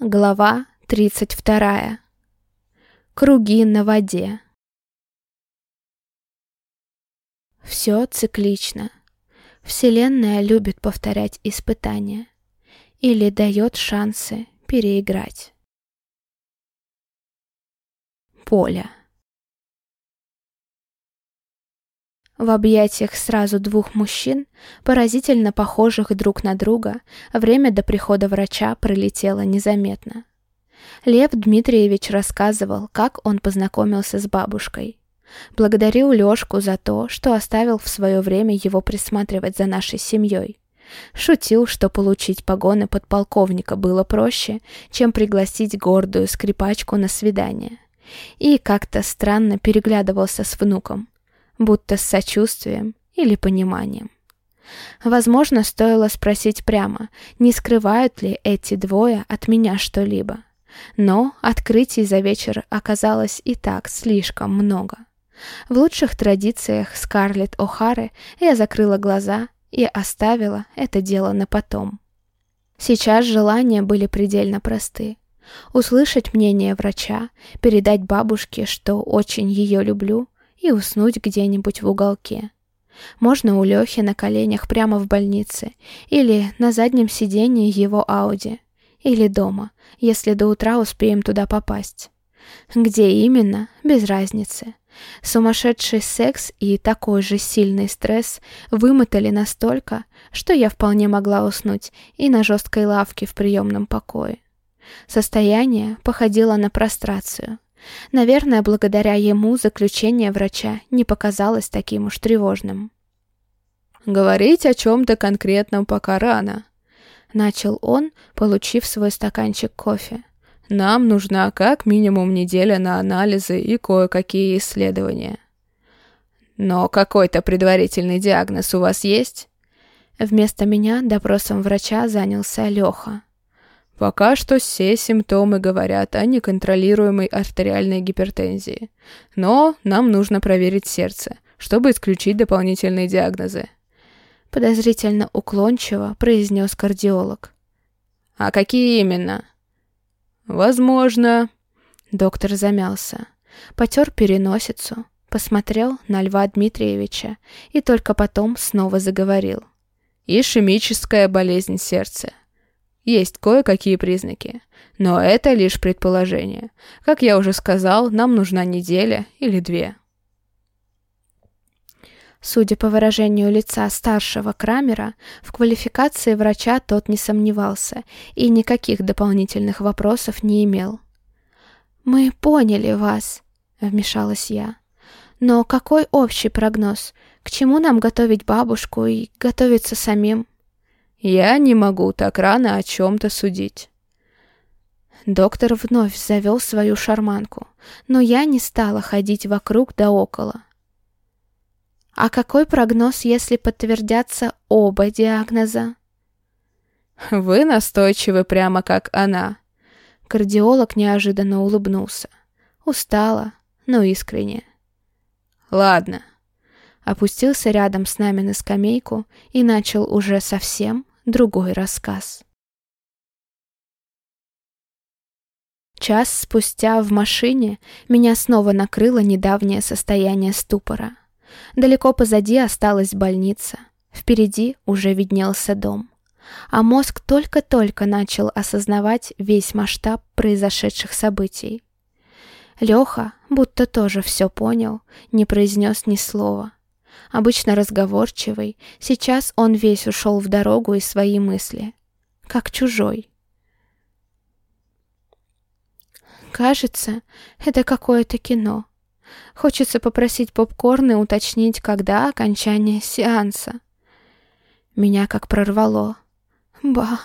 Глава 32. Круги на воде. Все циклично. Вселенная любит повторять испытания или дает шансы переиграть. Поля. В объятиях сразу двух мужчин, поразительно похожих друг на друга, время до прихода врача пролетело незаметно. Лев Дмитриевич рассказывал, как он познакомился с бабушкой. Благодарил Лёшку за то, что оставил в свое время его присматривать за нашей семьей. Шутил, что получить погоны подполковника было проще, чем пригласить гордую скрипачку на свидание. И как-то странно переглядывался с внуком будто с сочувствием или пониманием. Возможно, стоило спросить прямо, не скрывают ли эти двое от меня что-либо. Но открытий за вечер оказалось и так слишком много. В лучших традициях Скарлетт О'Хары я закрыла глаза и оставила это дело на потом. Сейчас желания были предельно просты. Услышать мнение врача, передать бабушке, что очень ее люблю, и уснуть где-нибудь в уголке. Можно у Лехи на коленях прямо в больнице, или на заднем сидении его Ауди, или дома, если до утра успеем туда попасть. Где именно, без разницы. Сумасшедший секс и такой же сильный стресс вымотали настолько, что я вполне могла уснуть и на жесткой лавке в приемном покое. Состояние походило на прострацию. Наверное, благодаря ему заключение врача не показалось таким уж тревожным. «Говорить о чем-то конкретном пока рано», — начал он, получив свой стаканчик кофе. «Нам нужна как минимум неделя на анализы и кое-какие исследования». «Но какой-то предварительный диагноз у вас есть?» Вместо меня допросом врача занялся Леха. Пока что все симптомы говорят о неконтролируемой артериальной гипертензии. Но нам нужно проверить сердце, чтобы исключить дополнительные диагнозы. Подозрительно уклончиво произнес кардиолог. А какие именно? Возможно... Доктор замялся. Потер переносицу, посмотрел на Льва Дмитриевича и только потом снова заговорил. Ишемическая болезнь сердца. Есть кое-какие признаки, но это лишь предположение. Как я уже сказал, нам нужна неделя или две. Судя по выражению лица старшего Крамера, в квалификации врача тот не сомневался и никаких дополнительных вопросов не имел. «Мы поняли вас», — вмешалась я. «Но какой общий прогноз? К чему нам готовить бабушку и готовиться самим?» Я не могу так рано о чем-то судить. Доктор вновь завел свою шарманку, но я не стала ходить вокруг да около. А какой прогноз, если подтвердятся оба диагноза? Вы настойчивы прямо как она. Кардиолог неожиданно улыбнулся. Устала, но искренне. Ладно. Опустился рядом с нами на скамейку и начал уже совсем другой рассказ. Час спустя в машине меня снова накрыло недавнее состояние ступора. Далеко позади осталась больница, впереди уже виднелся дом. А мозг только-только начал осознавать весь масштаб произошедших событий. Леха, будто тоже все понял, не произнес ни слова обычно разговорчивый, сейчас он весь ушел в дорогу и свои мысли, как чужой. Кажется, это какое-то кино. Хочется попросить попкорн и уточнить, когда окончание сеанса. Меня как прорвало. Ба,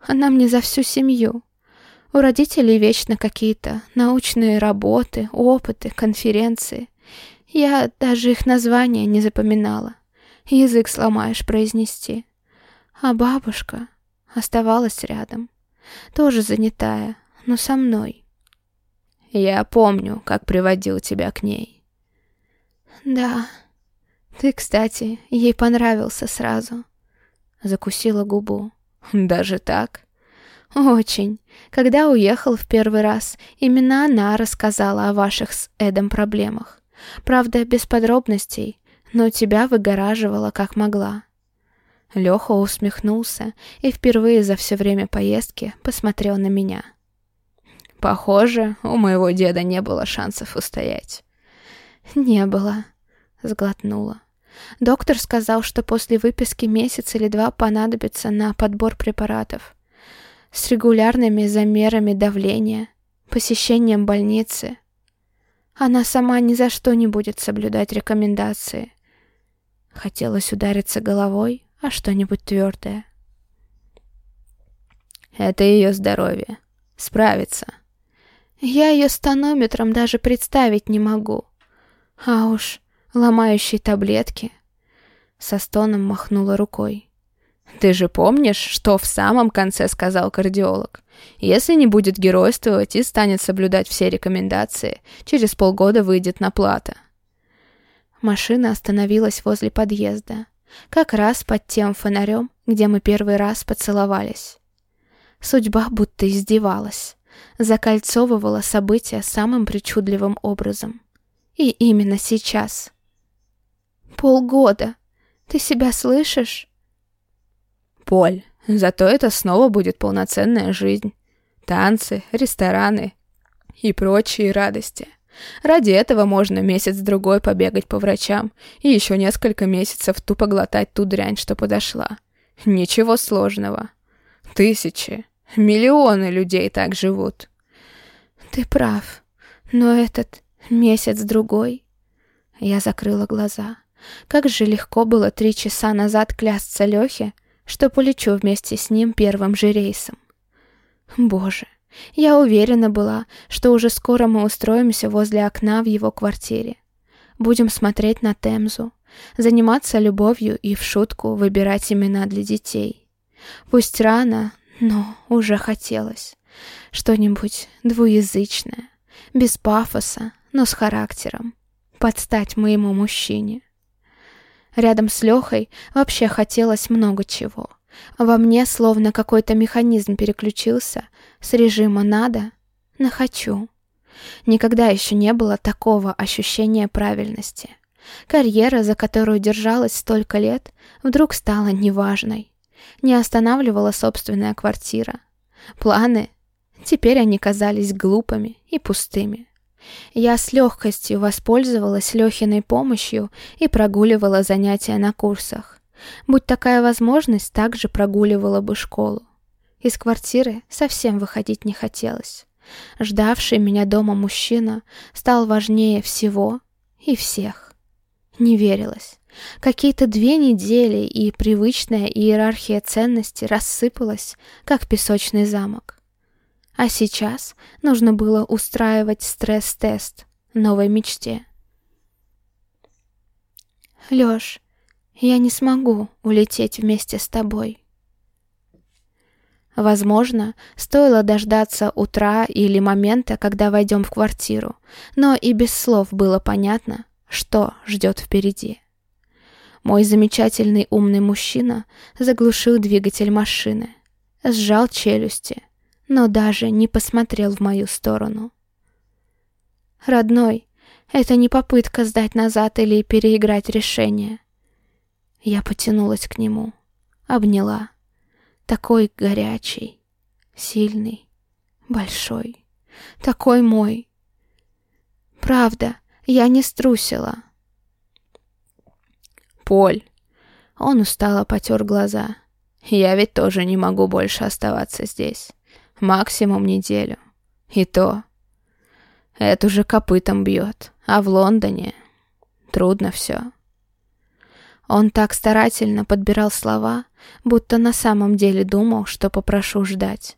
она мне за всю семью. У родителей вечно какие-то научные работы, опыты, конференции. Я даже их названия не запоминала. Язык сломаешь произнести. А бабушка оставалась рядом. Тоже занятая, но со мной. Я помню, как приводил тебя к ней. Да. Ты, кстати, ей понравился сразу. Закусила губу. Даже так? Очень. Когда уехал в первый раз, именно она рассказала о ваших с Эдом проблемах. Правда, без подробностей, но тебя выгораживала как могла. Леха усмехнулся и впервые за все время поездки посмотрел на меня. Похоже, у моего деда не было шансов устоять. «Не было», — сглотнула. Доктор сказал, что после выписки месяц или два понадобится на подбор препаратов. С регулярными замерами давления, посещением больницы. Она сама ни за что не будет соблюдать рекомендации. Хотелось удариться головой, а что-нибудь твердое. Это ее здоровье. Справится. Я ее с тонометром даже представить не могу. А уж ломающие таблетки. Со стоном махнула рукой. Ты же помнишь, что в самом конце сказал кардиолог? Если не будет геройствовать и станет соблюдать все рекомендации, через полгода выйдет на плата. Машина остановилась возле подъезда, как раз под тем фонарем, где мы первый раз поцеловались. Судьба будто издевалась, закольцовывала события самым причудливым образом. И именно сейчас. Полгода. Ты себя слышишь? Поль, зато это снова будет полноценная жизнь. Танцы, рестораны и прочие радости. Ради этого можно месяц-другой побегать по врачам и еще несколько месяцев тупо глотать ту дрянь, что подошла. Ничего сложного. Тысячи, миллионы людей так живут. Ты прав, но этот месяц-другой... Я закрыла глаза. Как же легко было три часа назад клясться Лехе, что полечу вместе с ним первым же рейсом. Боже, я уверена была, что уже скоро мы устроимся возле окна в его квартире. Будем смотреть на Темзу, заниматься любовью и в шутку выбирать имена для детей. Пусть рано, но уже хотелось. Что-нибудь двуязычное, без пафоса, но с характером. Подстать моему мужчине. Рядом с Лехой вообще хотелось много чего. Во мне словно какой-то механизм переключился с режима «надо» на «хочу». Никогда еще не было такого ощущения правильности. Карьера, за которую держалась столько лет, вдруг стала неважной. Не останавливала собственная квартира. Планы, теперь они казались глупыми и пустыми. Я с легкостью воспользовалась Лехиной помощью и прогуливала занятия на курсах. Будь такая возможность, также прогуливала бы школу. Из квартиры совсем выходить не хотелось. Ждавший меня дома мужчина стал важнее всего и всех. Не верилось. Какие-то две недели, и привычная иерархия ценностей рассыпалась, как песочный замок. А сейчас нужно было устраивать стресс-тест новой мечте. Лёш, я не смогу улететь вместе с тобой. Возможно, стоило дождаться утра или момента, когда войдем в квартиру, но и без слов было понятно, что ждет впереди. Мой замечательный умный мужчина заглушил двигатель машины, сжал челюсти, но даже не посмотрел в мою сторону. «Родной, это не попытка сдать назад или переиграть решение». Я потянулась к нему, обняла. Такой горячий, сильный, большой, такой мой. Правда, я не струсила. Поль. Он устало потер глаза. Я ведь тоже не могу больше оставаться здесь максимум неделю. И то. Это уже копытом бьет, а в Лондоне трудно все. Он так старательно подбирал слова, будто на самом деле думал, что попрошу ждать.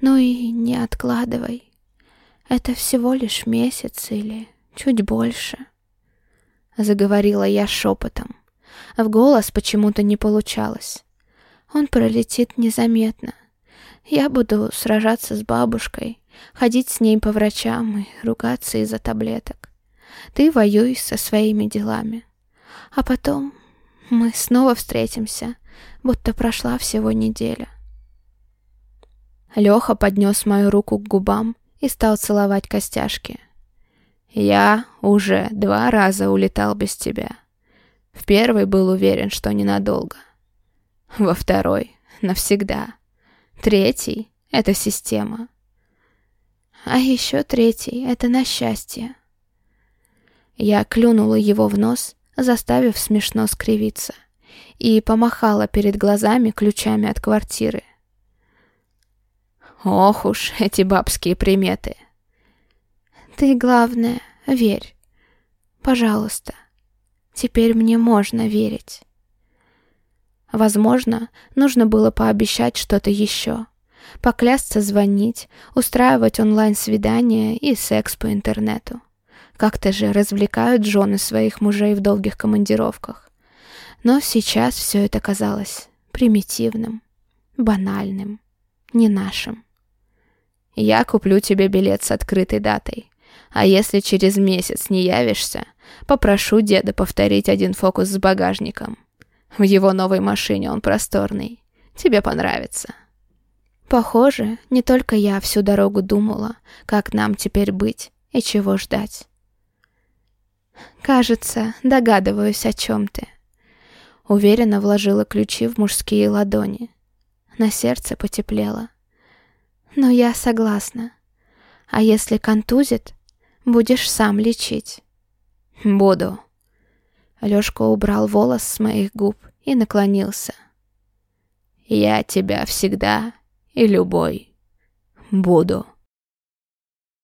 Ну и не откладывай. Это всего лишь месяц или чуть больше. Заговорила я шепотом. В голос почему-то не получалось. Он пролетит незаметно, я буду сражаться с бабушкой, ходить с ней по врачам и ругаться из-за таблеток. Ты воюй со своими делами. А потом мы снова встретимся, будто прошла всего неделя. Леха поднес мою руку к губам и стал целовать костяшки. «Я уже два раза улетал без тебя. В первый был уверен, что ненадолго. Во второй — навсегда. Третий — это система. А еще третий — это на счастье». Я клюнула его в нос, заставив смешно скривиться, и помахала перед глазами ключами от квартиры. Ох уж эти бабские приметы. Ты, главное, верь. Пожалуйста. Теперь мне можно верить. Возможно, нужно было пообещать что-то еще. Поклясться звонить, устраивать онлайн-свидания и секс по интернету. Как-то же развлекают жены своих мужей в долгих командировках. Но сейчас все это казалось примитивным, банальным, не нашим. Я куплю тебе билет с открытой датой. А если через месяц не явишься, попрошу деда повторить один фокус с багажником. В его новой машине он просторный. Тебе понравится. Похоже, не только я всю дорогу думала, как нам теперь быть и чего ждать. Кажется, догадываюсь, о чем ты. Уверенно вложила ключи в мужские ладони. На сердце потеплело. Но я согласна. А если контузит, будешь сам лечить. Буду. Лёшка убрал волос с моих губ и наклонился. Я тебя всегда и любой буду.